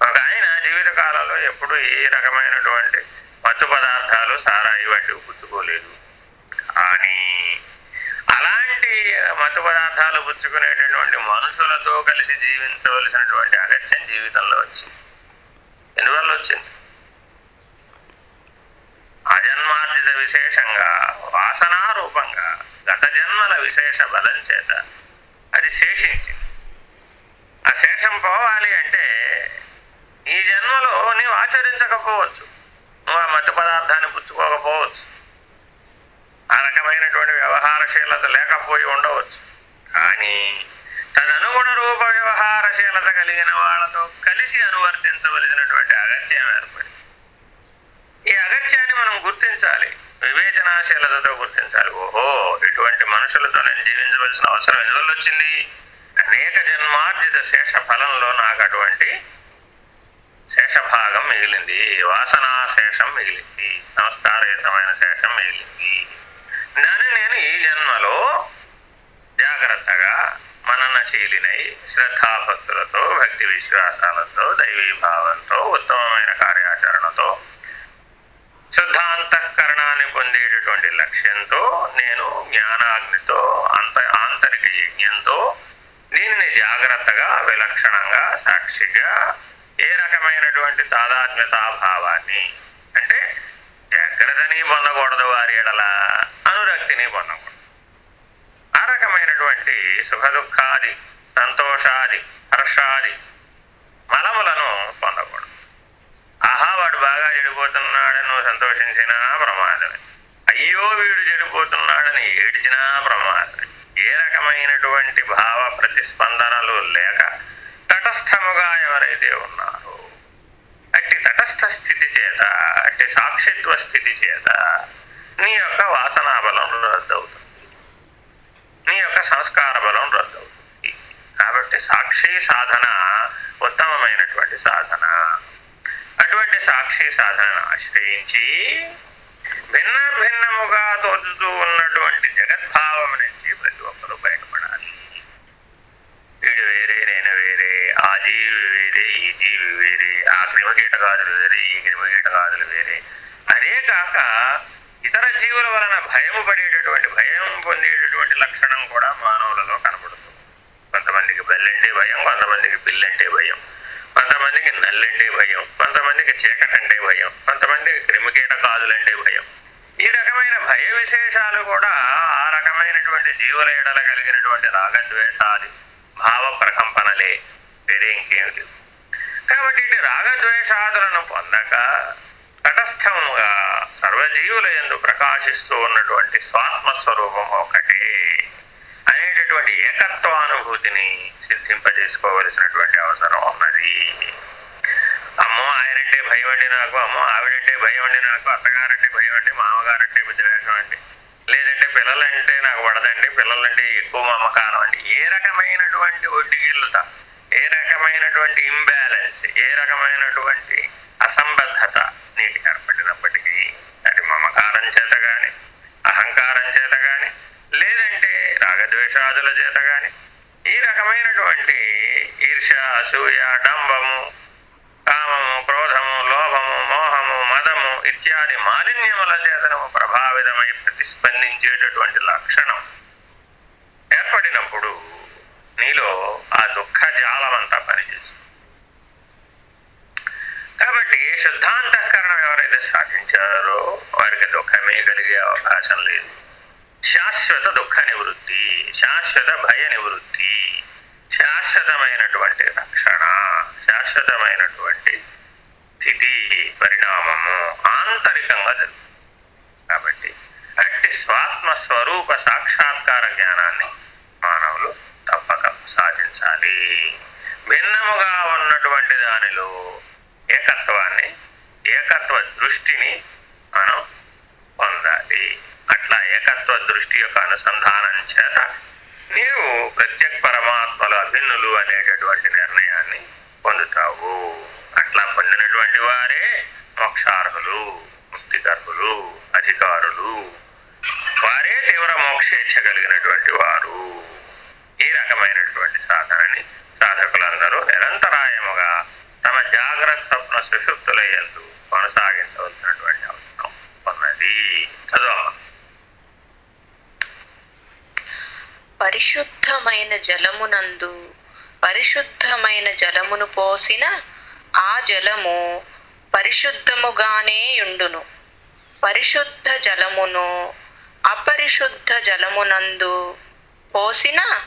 ఒక ఆయన జీవిత కాలంలో ఎప్పుడు ఏ ఉన్నటువంటి మత్తు పదార్థాలు సారాయి వంటివి పుచ్చుకోలేదు కానీ అలాంటి మత్తు పదార్థాలు పుచ్చుకునేటటువంటి మనుషులతో కలిసి జీవించవలసినటువంటి అగత్యం జీవితంలో వచ్చింది. ఎందువల్ల వచ్చింది? అజన్మార్జిత విశేషంగా వాసనారూపంగా గత జన్మల విశేష బలం చేత అది శేషించింది. ఆ శేషం పోవాలి అంటే ఈ జన్మలో నీవు ఆచరించకపోవచ్చు. మత్తు పదార్థాన్ని పుచ్చుకోకపోవచ్చు ఆ రకమైనటువంటి వ్యవహారశీలత లేకపోయి ఉండవచ్చు. కానీ తదనుగుణ రూప వ్యవహారశీలత కలిగిన వాళ్ళతో కలిసి అనువర్తించవలసినటువంటి అగత్యం ఏర్పడి ఈ అగత్యాన్ని మనం గుర్తించాలి. వివేచనాశీలతతో గుర్తించాలి. ఓహో ఇటువంటి మనుషులతో నేను జీవించవలసిన అవసరం ఎందువల్ల వచ్చింది? అనేక జన్మార్జిత శేష ఫలంలో నాకు అటువంటి శేషభాగం మిగిలింది. వాసనా శేషం మిగిలింది. నమస్కారయుతమైన శేషం మిగిలింది. దాన్ని నేను ఈ జన్మలో జాగ్రత్తగా మననశీలినై శ్రద్ధాభక్తులతో భక్తి విశ్వాసాలతో దైవీభావంతో ఉత్తమమైన కార్యాచరణతో శుద్ధాంతఃకరణాన్ని పొందేటటువంటి లక్ష్యంతో నేను జ్ఞానాగ్నితో అంత ఆంతరిక యజ్ఞంతో దీనిని జాగ్రత్తగా విలక్షణంగా సాక్షిగా ఏ రకమైనటువంటి తాదాత్మ్యతాభావాన్ని అంటే జాగ్రత్తని పొందకూడదు వారి ఎడల అనురక్తిని పొందకూడదు. ఆ రకమైనటువంటి సుఖ దుఃఖాది సంతోషాది హర్షాది మలములను పొందకూడదు. ఆహా వాడు బాగా చెడిపోతున్నాడని నువ్వు సంతోషించినా ప్రమాదమే. అయ్యో వీడు చెడిపోతున్నాడని ఏడిచినా ప్రమాదమే. ఏ రకమైనటువంటి భావ ప్రతిస్పందనలు లేక తటస్థముగా ఎవరైతే ఉన్నారో అట్టి తటస్థ స్థితి చేత అట్టి సాక్షిత్వ స్థితి చేత నీ యొక్క వాసనా బలం రద్దవుతుంది. నీ యొక్క సంస్కార బలం రద్దవుతుంది. కాబట్టి సాక్షి సాధన ఉత్తమమైనటువంటి సాధన. అటువంటి సాక్షి సాధనను ఆశ్రయించి భిన్న భిన్నముగా తోచుతూ ఉన్నటువంటి జగద్భావం నుంచి ప్రతి ఒక్కరూ బయట వీడు వేరే నేను వేరే ఆ వేరే ఈ జీవి వేరే ఆ క్రిమకీటకాదులు వేరే ఈ క్రిమకీటకాదులు వేరే. అదే కాక ఇతర జీవుల వలన భయము పడేటటువంటి భయం పొందేటటువంటి లక్షణం కూడా మానవులలో కనబడుతుంది. కొంతమందికి బెల్లంటే భయం కొంతమందికి బిల్లంటే భయం. కొంతమందికి నల్లంటే భయం కొంతమందికి చీకటంటే భయం కొంతమందికి క్రిమికీటకాదులంటే భయం. ఈ రకమైన భయ విశేషాలు కూడా ఆ రకమైనటువంటి జీవుల ఎడల కలిగినటువంటి రాగద్వేషాది భావ ప్రకంపనలే. వేరే ఇంకేం లేవు కాబట్టి ఇటు రాగద్వేషాదులను పొందక తటస్థముగా సర్వజీవుల ఎందు ప్రకాశిస్తూ ఉన్నటువంటి స్వాత్మస్వరూపం ఒకటే అనేటటువంటి ఏకత్వానుభూతిని సిద్ధింపజేసుకోవలసినటువంటి అవసరం ఉన్నది. అమ్మో ఆయనంటే భయం అండి నాకు. అమ్మో ఆవిడంటే భయం అండి నాకు. అత్తగారంటే భయం అండి మామగారంటే విద్వేషం అండి లేదంటే పిల్లలంటే నాకు పడదండి. పిల్లలంటే ఎక్కువ మమకారం అండి ఏ రకమైనటువంటి ఒడ్డిగిల్లుత ఏ రకమైనటువంటి ఇంబ్యాలెన్స్ ఏ రకమైనటువంటి అసంబద్ధత నీకు ఏర్పడినప్పటికీ అది మమకారం చేత కానీ అహంకారం చేత కానీ లేదంటే రాగద్వేషాదుల చేత కాని ఈ రకమైనటువంటి ఈర్ష అసూయ డంబము కామము క్రోధము లోభము మోహము మదము ఇత్యాది మాలిన్యముల చేతను ప్రభావితమై ప్రతిస్పందించేటటువంటి లక్షణం ఏర్పడినప్పుడు నీలో దుఃఖ జాలమంతా పనిచేస్తుంది కాబట్టి శుద్ధాంతఃకరణం ఎవరైతే సాధించారో వారికి దుఃఖమే కలిగే అవకాశం లేదు. శాశ్వత దుఃఖ నివృత్తి శాశ్వత భయ నివృత్తి శాశ్వతమైనటువంటి రక్షణ శాశ్వతమైనటువంటి స్థితి పరిణామము ఆంతరికంగా జరుగుతుంది. కాబట్టి అట్టి స్వాత్మ స్వరూప సాక్షాత్కార జ్ఞానాన్ని మానవులు తప్పక సాధించాలి భిన్నముగా ఉన్నటువంటి దానిలో ఏకత్వాన్ని ఏకత్వ దృష్టిని మనం పొందాలి. అట్లా ఏకత్వ దృష్టి యొక్క అనుసంధానం చేత నీవు ప్రత్యేక పరమాత్మలు అభిన్నులు అనేటటువంటి నిర్ణయాన్ని పొందుతావు. అట్లా పొందినటువంటి వారే మోక్షార్హులు ముక్తిగర్హులు అధికారులు. వారే తీవ్ర మోక్షేచ్ఛ కలిగినటువంటి వారు ఈ రకమైనటువంటి సాధనని సాధకులందరూ నిరంతరాయముగా తమ జాగ్రత్త స్వప్న సుషుప్తుల ఎందు కొనసాగించవలసినటువంటి అవసరం ఉన్నది చదువమ్మా పరిశుద్ధమైన జలమునందు పరిశుద్ధమైన జలమును పోసిన ఆ జలము పరిశుద్ధముగానే యుండును పరిశుద్ధ జలమును అపరిశుద్ధ జలమునందు పోసిన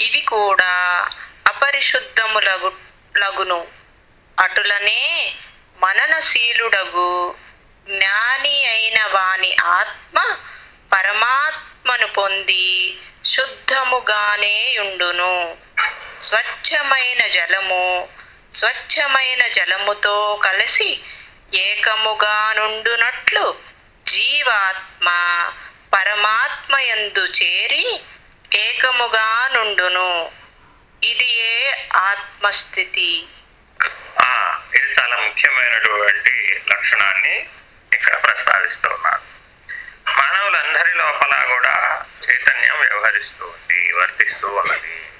ఇవి కూడా అపరిశుద్ధములగు లగును. అటులనే మననశీలుడగు జ్ఞాని అయిన వాని ఆత్మ పరమాత్మను పొంది శుద్ధముగానే ఉండును. స్వచ్ఛమైన జలము స్వచ్ఛమైన జలముతో కలిసి ఏకముగా నుండునట్లు జీవాత్మ పరమాత్మయందు చేరి ఏకముగా నుండును. ఇది ఏ ఆత్మస్థితి ఇది చాలా ముఖ్యమైనటువంటి లక్షణాన్ని ఇక్కడ ప్రస్తావిస్తున్నారు మానవులందరి లోపల కూడా చైతన్యం వ్యవహరిస్తూ ఉంది వర్తిస్తూ ఉన్నది.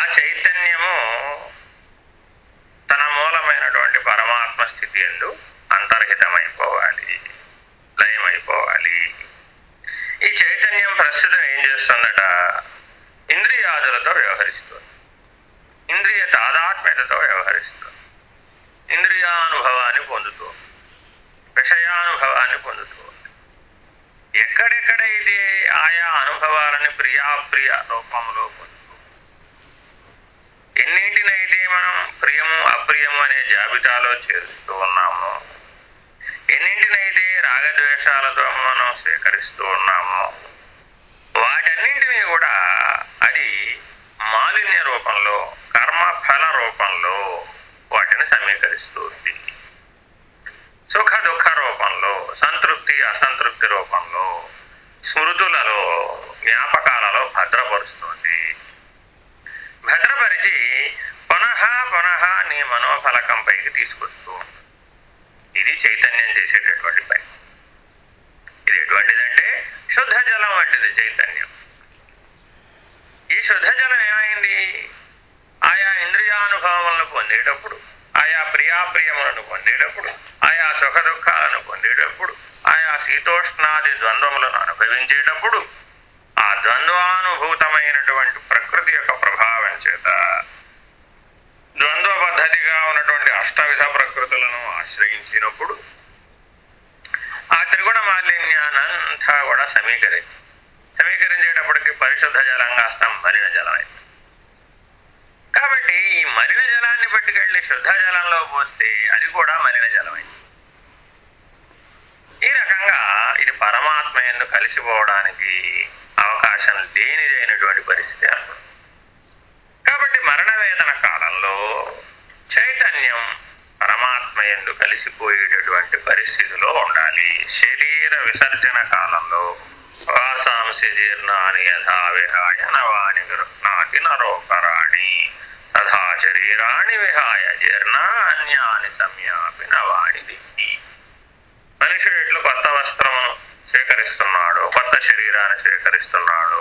ఆ చైతన్యము తన మూలమైనటువంటి పరమాత్మ స్థితి ఎందు అంతర్హితమైపోవాలి లయమైపోవాలి. ఈ చైతన్యం ప్రస్తుతం ఏం చేస్తుందట? ఇంద్రియాదులతో వ్యవహరిస్తుంది. ఇంద్రియ తాదాత్మ్యతతో వ్యవహరిస్తుంది. ఇంద్రియానుభవాన్ని పొందుతూ విషయానుభవాన్ని పొందుతూ ఎక్కడెక్కడైతే ఆయా అనుభవాలని ప్రియాప్రియ రూపంలో పొందుతూ? ఎన్నింటినైతే మనం ప్రియము అప్రియము అనే జాబితాలో చేరుస్తూ ఉన్నామో ఎన్నింటినైతే రాగద్వేషాలతో మనం స్వీకరిస్తూ ఉన్నామో వాటన్నింటినీ కూడా అది మాలిన్య రూపంలో కర్మఫల రూపంలో వాటిని సమీకరిస్తూ ఉంది. సుఖ దుఃఖ రూపంలో సంతృప్తి అసంతృప్తి రూపంలో స్మృతులలో జ్ఞాపకాలలో భద్రపరుస్తుంది భద్రపరిచి పునః పునః నీ మనోఫలకంపైకి తీసుకొస్తూ ఉంటుంది. ఇది చైతన్యం చేసేటటువంటి పని ఇది ఎటువంటిదంటే శుద్ధ జలం వంటిది చైతన్యం ఈ శుద్ధ జలం ఏమైంది ఆయా ఇంద్రియానుభవములను పొందేటప్పుడు ఆయా ప్రియాప్రియములను పొందేటప్పుడు ఆయా సుఖ దుఃఖాలను పొందేటప్పుడు ఆయా శీతోష్ణాది ద్వంద్వములను అనుభవించేటప్పుడు ఆ ద్వంద్వానుభూతమైనటువంటి ప్రకృతి యొక్క ప్రభావం చేత ద్వంద్వ పద్ధతిగా ఉన్నటువంటి అష్టవిధ ప్రకృతులను ఆశ్రయించినప్పుడు ఆ త్రిగుణ మాలిన్యానంతా కూడా సమీకరించి సమీకరించేటప్పటికి పరిశుద్ధ జలంగా కాస్త మలిన జలం అయింది కాబట్టి ఈ మలిన జలాన్ని పట్టుకెళ్ళి శుద్ధ జలంలో పోస్తే అది కూడా మలిన జలమైంది ఈ రకంగా ఇది పరమాత్మ ఎందు కలిసిపోవడానికి అవకాశం లేనిదైనటువంటి పరిస్థితి ఏర్పడింది కాబట్టి మరణ వేదన కాలంలో చైతన్యం పరమాత్మ ఎందు కలిసిపోయేటటువంటి పరిస్థితిలో ఉండాలి శరీర విసర్జన కాలంలో వాసాంసి జీర్ణాని యథా విహాయ నవాని గృహ్ణాతి నరోపరాణి తథా శరీరాణి విహాయ జీర్ణాన్యాని సంయాపి నవాని దిక్కి మనుషుడు ఎట్లు కొత్త వస్త్రమును స్వీకరిస్తున్నాడు కొత్త శరీరాన్ని స్వీకరిస్తున్నాడు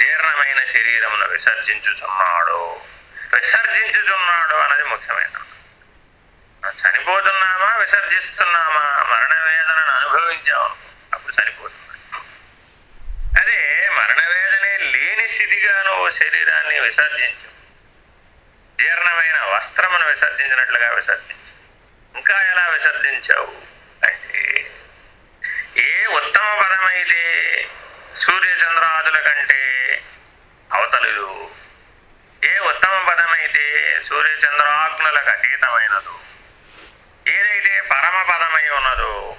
జీర్ణమైన శరీరమును విసర్జించుచున్నాడు విసర్జించుచున్నాడు అన్నది ముఖ్యమైన చనిపోతున్నామా విసర్జిస్తున్నామా మరణ వేదనను అనుభవించాము అప్పుడు చనిపోతున్నాం అదే మరణ వేదనే లేని స్థితిగా నువ్వు శరీరాన్ని విసర్జించు జీర్ణమైన వస్త్రమును విసర్జించినట్లుగా విసర్జించు. ఇంకా ఎలా విసర్జించావు? అంటే ఏ ఉత్తమ పదమైతే సూర్యచంద్రాదుల కంటే అవతలు ఏ ఉత్తమ పదమైతే సూర్యచంద్రాగ్నులకు అతీతమైనదు ఏదైతే పరమ పదమై ఉన్నదో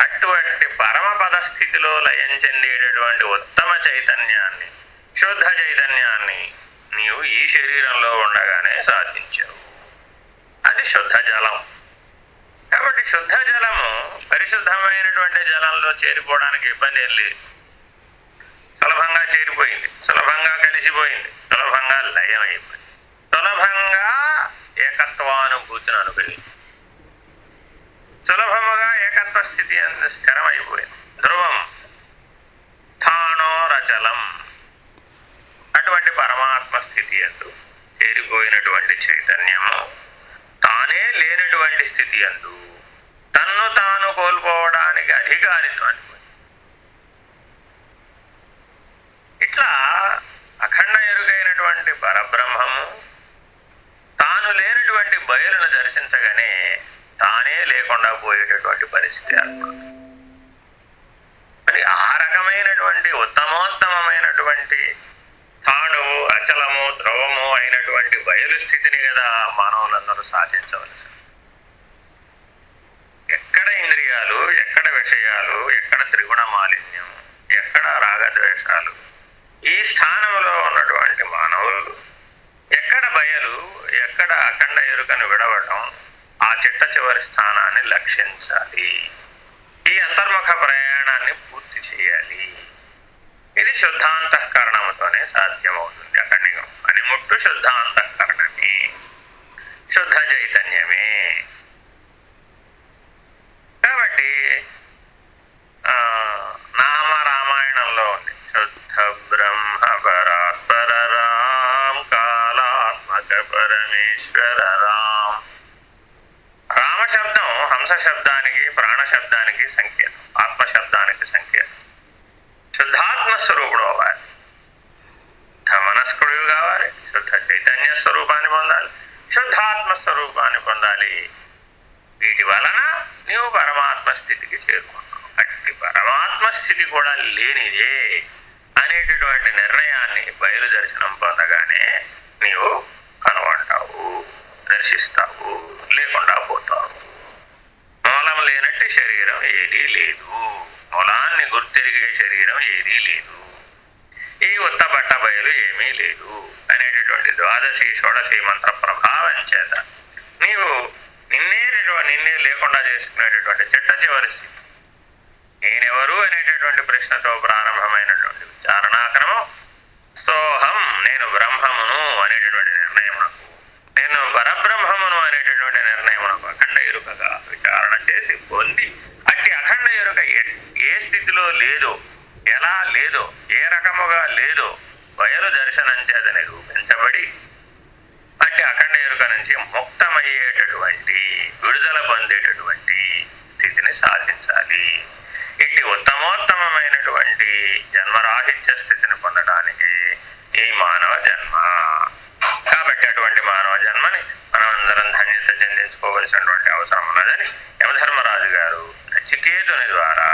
అటువంటి పరమపద స్థితిలో లయం చెందేటటువంటి ఉత్తమ చైతన్యాన్ని శుద్ధ చైతన్యాన్ని నీవు ఈ శరీరంలో ఉండగానే సాధించావు. అది శుద్ధ జలం. కాబట్టి శుద్ధ జలము పరిశుద్ధమైనటువంటి జలంలో చేరిపోవడానికి ఇబ్బంది ఏం లేదు. సులభంగా చేరిపోయింది. సులభంగా కలిసిపోయింది. సులభంగా లయం అయిపోయింది సులభంగా ఏకత్వానుభూతిని అనుభవించింది సులభముగా ఏకత్వ స్థితి అందు స్థిరమైపోయింది. ధ్రువం. స్థానోరచలం అటువంటి పరమాత్మ స్థితి ఎందు చేరిపోయినటువంటి చైతన్యము తానే లేనటువంటి స్థితి ఎందు తన్ను తాను కోల్పోవడానికి అధికారిత్వం ఇట్లా అఖండ ఎరుగైనటువంటి పరబ్రహ్మము తాను లేనటువంటి బయలును దర్శించగానే తానే లేకుండా పోయేటటువంటి పరిస్థితి ఏర్పడుతుంది. మరి ఆ రకమైనటువంటి ఉత్తమోత్తమైనటువంటి తానువు అచలము ద్రవము అయినటువంటి బయలు స్థితిని కదా మానవులందరూ సాధించవలసింది ఎక్కడ ఇంద్రియాలు ఎక్కడ విషయాలు ఎక్కడ త్రిగుణ మాలిన్యం ఎక్కడ రాగద్వేషాలు ఈ స్థానంలో ఉన్నటువంటి మానవులు ఎక్కడ బయలు ఎక్కడ అఖండ ఎరుకను విడవటం ఆ చిట్ట చివరి స్థానాన్ని లక్షించాలి. ఈ అంతర్ముఖ ప్రయాణాన్ని పూర్తి చేయాలి. ఇది శుద్ధాంతఃకరణముతోనే సాధ్యమవుతుంది. అక్కడి అనిముట్టు శుద్ధాంతఃకరణమే శుద్ధ చైతన్యమే కాబట్టి నామ రామాయణంలో ఉంది. శుద్ధ బ్రహ్మ పరాత్పర రామ్ కాళాత్మక పరమేశ్వర విడుదల పొందేటటువంటి స్థితిని సాధించాలి. ఇట్టి ఉత్తమోత్తమైనటువంటి జన్మరాహిత్య స్థితిని పొందడానికి ఈ మానవ జన్మ. కాబట్టి అటువంటి మానవ జన్మని మనమందరం ధన్యత చెందించుకోవలసినటువంటి అవసరం ఉన్నదని యమధర్మరాజు గారు నచికేతుని ద్వారా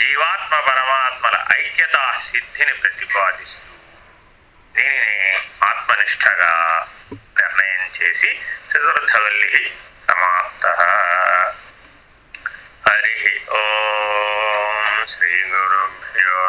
జీవాత్మ పరమాత్మల ఐక్యతా సిద్ధిని ప్రతిపాదిస్తూ దీనిని ఆత్మనిష్టగా నిర్ణయం చేసి చతుర్థవల్లి Om Sri Nurubhyo